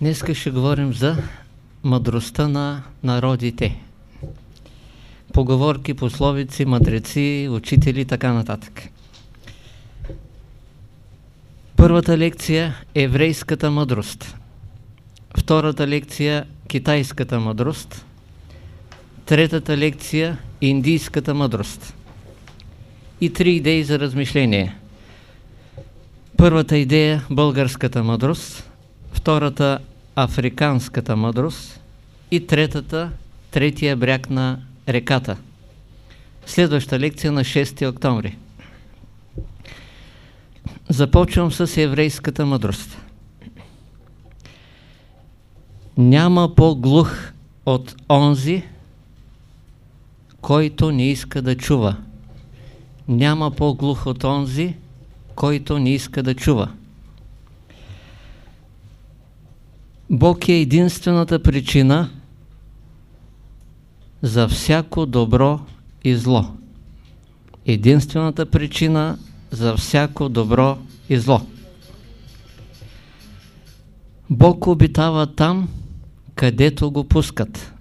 Днес ще говорим за мъдростта на народите. Поговорки, пословици, мъдреци, учители и така нататък. Първата лекция – еврейската мъдрост. Втората лекция – китайската мъдрост. Третата лекция – индийската мъдрост. И три идеи за размишление. Първата идея – българската мъдрост втората африканската мъдрост и третата третия бряг на реката. Следваща лекция на 6 октомври. Започвам с еврейската мъдрост. Няма по-глух от онзи, който не иска да чува. Няма по-глух от онзи, който не иска да чува. Бог е единствената причина за всяко добро и зло. Единствената причина за всяко добро и зло. Бог обитава там, където го пускат.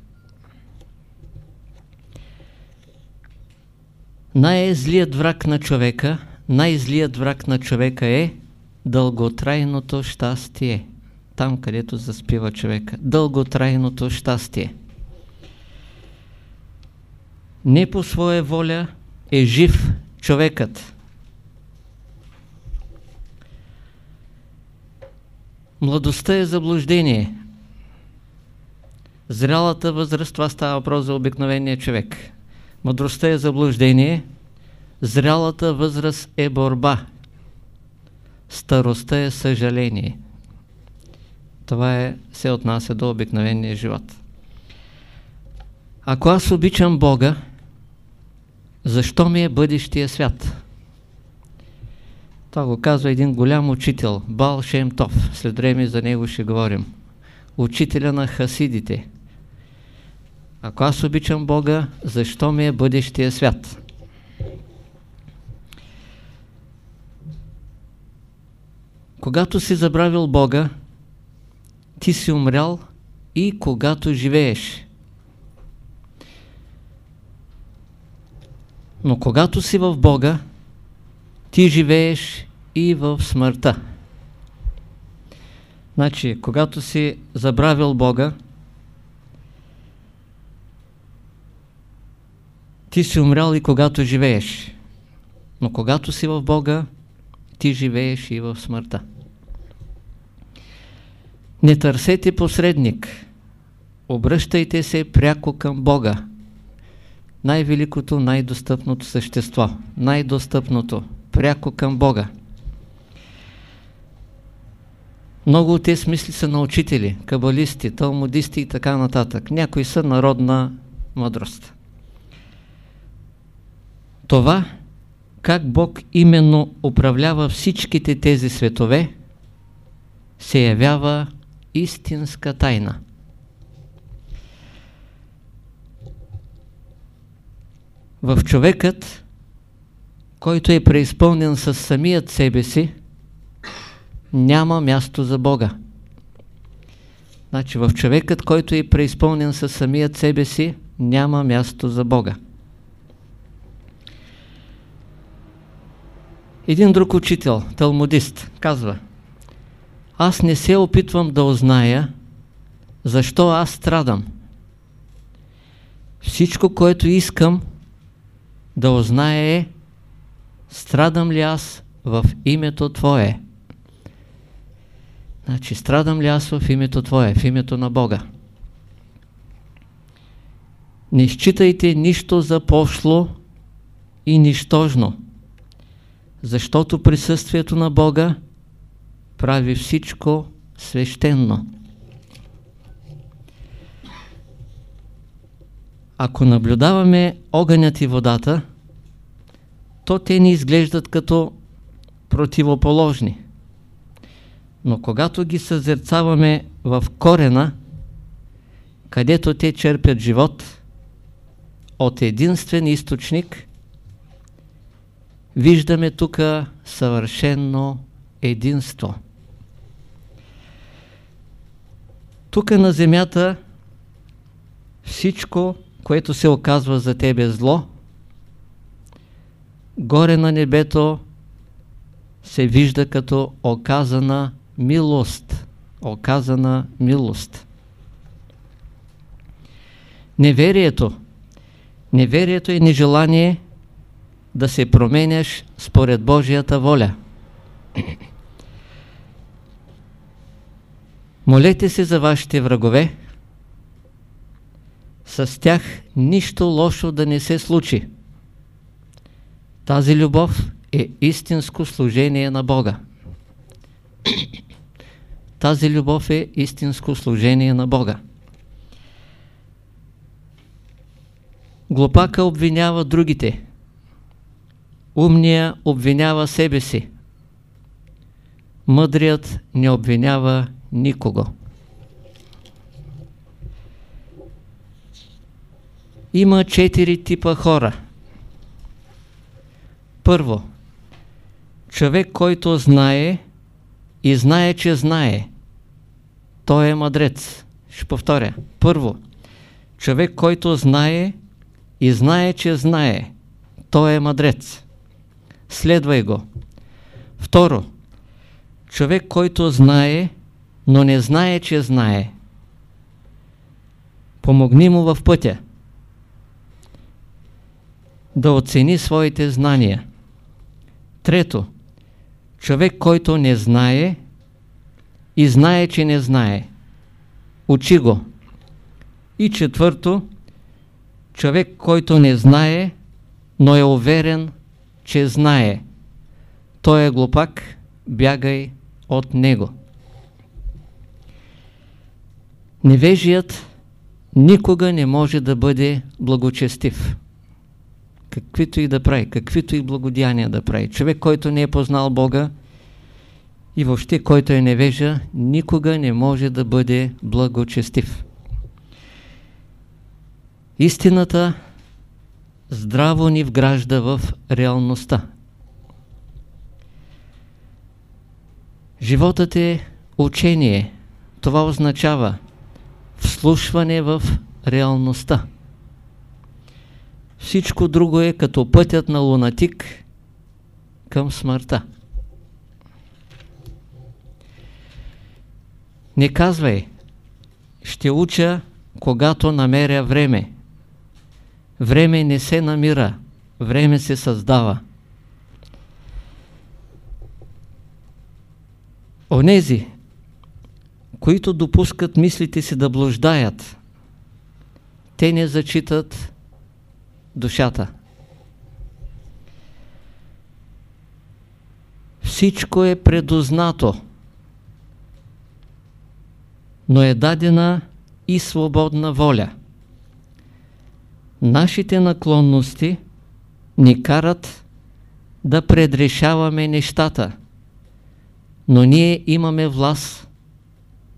Най-злият враг на човека, най-злият враг на човека е дълготрайното щастие там, където заспива човека. Дълготрайното щастие. Не по своя воля е жив човекът. Младостта е заблуждение. Зрялата възраст, това става въпрос за обикновения човек. Мъдростта е заблуждение. Зрялата възраст е борба. Старостта е съжаление. Това е, се отнася до обикновения живот. Ако аз обичам Бога, защо ми е бъдещия свят? Това го казва един голям учител, Бал Шемтов. След време за него ще говорим. Учителя на хасидите. Ако аз обичам Бога, защо ми е бъдещия свят? Когато си забравил Бога, ти си умрял и когато живееш. Но когато си в Бога, ти живееш и в смъртта. Значи, когато си забравил Бога, ти си умрял и когато живееш. Но когато си в Бога, ти живееш и в смъртта. Не търсете посредник. Обръщайте се пряко към Бога. Най-великото, най-достъпното същество. Най-достъпното. Пряко към Бога. Много от тези смисли са на учители, кабалисти, талмудисти и така нататък. Някои са народна мъдрост. Това, как Бог именно управлява всичките тези светове, се явява истинска тайна. В човекът, който е преизпълнен със самият себе си, няма място за Бога. Значи в човекът, който е преизпълнен със самият себе си, няма място за Бога. Един друг учител, талмудист, казва аз не се опитвам да узная защо аз страдам. Всичко, което искам да узная е страдам ли аз в името Твое. Значи, страдам ли аз в името Твое, в името на Бога. Не считайте нищо за пошло и нищожно, защото присъствието на Бога прави всичко свещено. Ако наблюдаваме огънят и водата, то те ни изглеждат като противоположни. Но когато ги съзерцаваме в корена, където те черпят живот, от единствен източник, виждаме тук съвършено единство. Тук на земята всичко, което се оказва за тебе зло, горе на небето се вижда като оказана милост. Оказана милост. Неверието. Неверието е нежелание да се променяш според Божията воля. Молете се за вашите врагове, с тях нищо лошо да не се случи. Тази любов е истинско служение на Бога. Тази любов е истинско служение на Бога. Глупака обвинява другите. Умния обвинява себе си. Мъдрият не обвинява никого. Има четири типа хора. Първо, човек, който знае и знае, че знае. Той е мъдрец. Ще повторя. Първо, човек, който знае и знае, че знае. Той е мъдрец. Следвай го. Второ, човек, който знае, но не знае, че знае. Помогни му в пътя да оцени своите знания. Трето, човек, който не знае и знае, че не знае. Учи го. И четвърто, човек, който не знае, но е уверен, че знае. Той е глупак, бягай от него. Невежият никога не може да бъде благочестив каквито и да прави, каквито и благодяния да прави. Човек, който не е познал Бога и въобще който е невежа, никога не може да бъде благочестив. Истината здраво ни вгражда в реалността. Животът е учение. Това означава вслушване в реалността. Всичко друго е като пътят на лунатик към смъртта. Не казвай, ще уча, когато намеря време. Време не се намира, време се създава. Онези, които допускат мислите си да блуждаят, те не зачитат душата. Всичко е предознато, но е дадена и свободна воля. Нашите наклонности ни карат да предрешаваме нещата, но ние имаме власт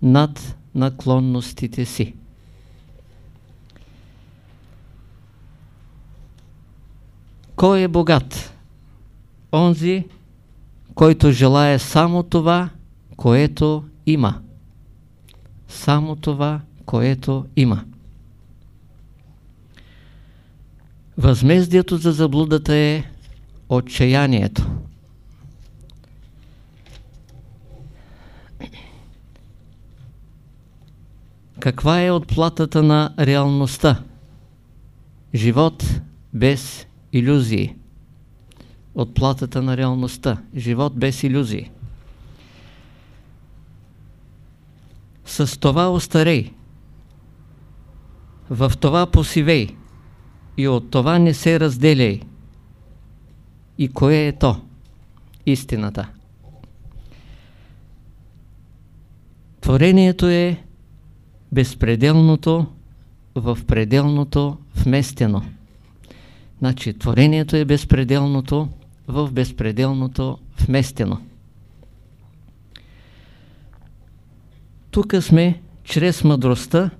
над наклонностите си. Кой е богат? Онзи, който желая само това, което има. Само това, което има. Възмездието за заблудата е отчаянието. Каква е отплатата на реалността? Живот без иллюзии. От платата на реалността. Живот без иллюзии. С това остарей. В това посивей. И от това не се разделяй. И кое е то? Истината. Творението е безпределното в пределното вместено. Значи, творението е безпределното в безпределното вместено. Тук сме чрез мъдростта,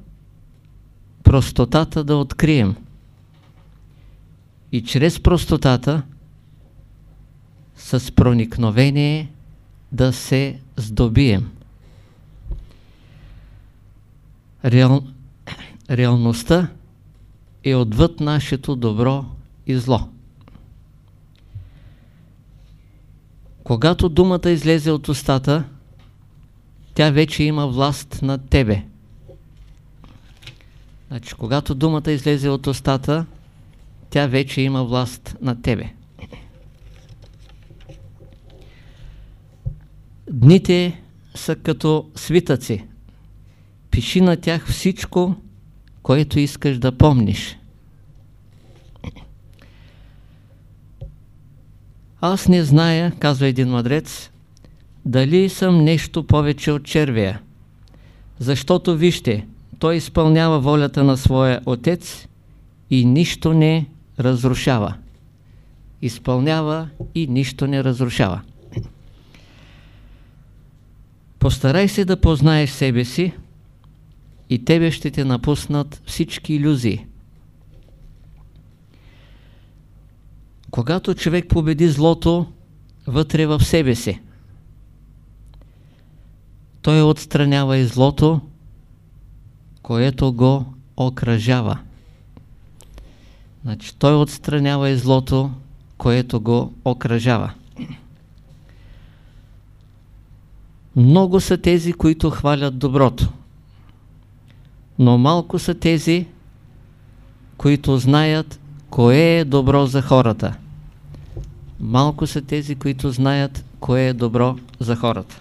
простотата да открием. И чрез простотата с проникновение да се здобием. Реал... Реалността е отвъд нашето добро и зло. Когато думата излезе от устата, тя вече има власт над тебе. Значи, когато думата излезе от устата, тя вече има власт над тебе. Дните са като свитъци. Пиши на тях всичко, което искаш да помниш. Аз не зная, казва един мъдрец, дали съм нещо повече от червея. Защото вижте, той изпълнява волята на своя отец и нищо не разрушава. Изпълнява и нищо не разрушава. Постарай се да познаеш себе си и тебе ще те напуснат всички иллюзии. Когато човек победи злото вътре в себе си, той отстранява и злото, което го окръжава. Значи, той отстранява и злото, което го окръжава. Много са тези, които хвалят доброто, но малко са тези, които знаят кое е добро за хората. Малко са тези, които знаят кое е добро за хората.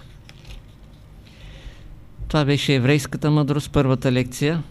Това беше еврейската мъдрост, първата лекция.